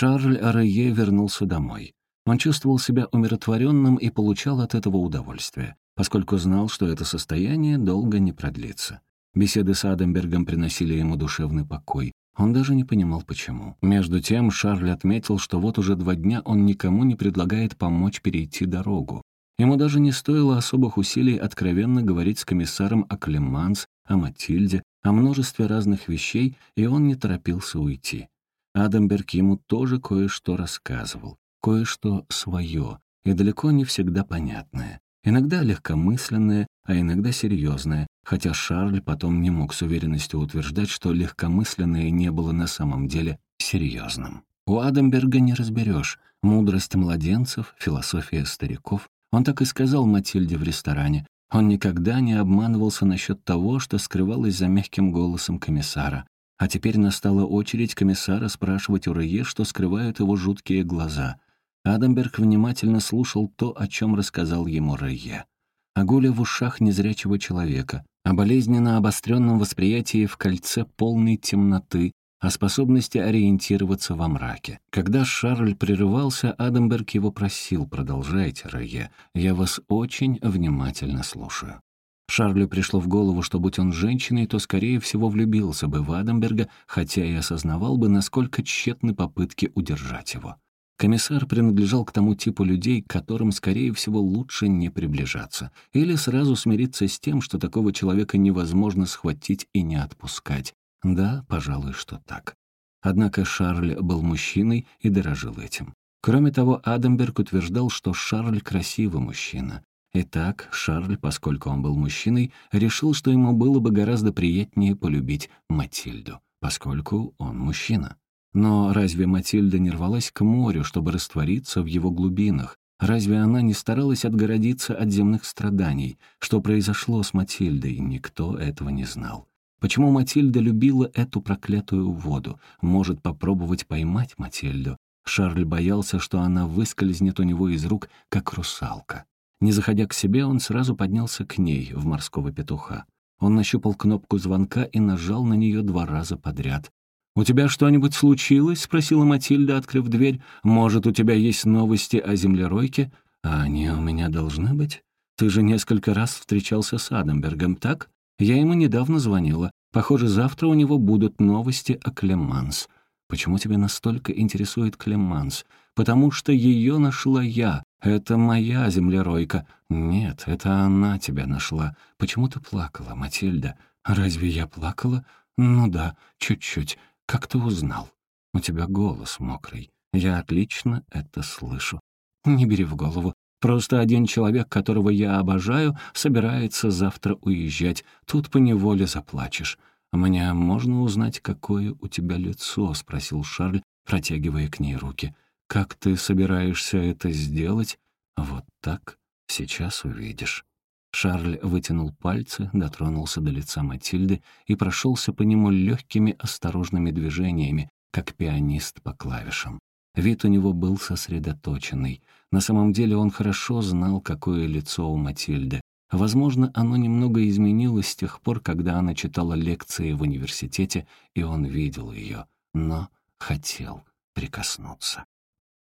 Шарль Арее вернулся домой. Он чувствовал себя умиротворенным и получал от этого удовольствие, поскольку знал, что это состояние долго не продлится. Беседы с Адамбергом приносили ему душевный покой. Он даже не понимал, почему. Между тем Шарль отметил, что вот уже два дня он никому не предлагает помочь перейти дорогу. Ему даже не стоило особых усилий откровенно говорить с комиссаром о Клеманс, о Матильде, о множестве разных вещей, и он не торопился уйти. Адамберг ему тоже кое-что рассказывал, кое-что свое, и далеко не всегда понятное. Иногда легкомысленное, а иногда серьезное, хотя Шарль потом не мог с уверенностью утверждать, что легкомысленное не было на самом деле серьезным. У Адамберга не разберешь. Мудрость младенцев, философия стариков, он так и сказал Матильде в ресторане. Он никогда не обманывался насчет того, что скрывалось за мягким голосом комиссара. А теперь настала очередь комиссара спрашивать у Рое, что скрывают его жуткие глаза. Адамберг внимательно слушал то, о чем рассказал ему Рое. О гуле в ушах незрячего человека, о болезненно обостренном восприятии в кольце полной темноты, о способности ориентироваться во мраке. Когда Шарль прерывался, Адамберг его просил «Продолжайте, Рое, я вас очень внимательно слушаю». Шарлю пришло в голову, что будь он женщиной, то, скорее всего, влюбился бы в Адамберга, хотя и осознавал бы, насколько тщетны попытки удержать его. Комиссар принадлежал к тому типу людей, к которым, скорее всего, лучше не приближаться, или сразу смириться с тем, что такого человека невозможно схватить и не отпускать, да, пожалуй, что так. Однако Шарль был мужчиной и дорожил этим. Кроме того, Адамберг утверждал, что Шарль красивый мужчина. Итак, Шарль, поскольку он был мужчиной, решил, что ему было бы гораздо приятнее полюбить Матильду, поскольку он мужчина. Но разве Матильда не рвалась к морю, чтобы раствориться в его глубинах? Разве она не старалась отгородиться от земных страданий? Что произошло с Матильдой, никто этого не знал. Почему Матильда любила эту проклятую воду? Может попробовать поймать Матильду? Шарль боялся, что она выскользнет у него из рук, как русалка. Не заходя к себе, он сразу поднялся к ней, в морского петуха. Он нащупал кнопку звонка и нажал на нее два раза подряд. «У тебя что-нибудь случилось?» — спросила Матильда, открыв дверь. «Может, у тебя есть новости о землеройке?» «А они у меня должны быть? Ты же несколько раз встречался с Адамбергом, так?» Я ему недавно звонила. Похоже, завтра у него будут новости о Клеманс. Почему тебя настолько интересует Клеманс? Потому что ее нашла я. Это моя землеройка. Нет, это она тебя нашла. Почему ты плакала, Матильда? Разве я плакала? Ну да, чуть-чуть. Как ты узнал? У тебя голос мокрый. Я отлично это слышу. Не бери в голову. Просто один человек, которого я обожаю, собирается завтра уезжать. Тут поневоле заплачешь. «Мне можно узнать, какое у тебя лицо?» — спросил Шарль, протягивая к ней руки. «Как ты собираешься это сделать?» «Вот так. Сейчас увидишь». Шарль вытянул пальцы, дотронулся до лица Матильды и прошелся по нему легкими осторожными движениями, как пианист по клавишам. Вид у него был сосредоточенный. На самом деле он хорошо знал, какое лицо у Матильды. Возможно, оно немного изменилось с тех пор, когда она читала лекции в университете, и он видел ее, но хотел прикоснуться.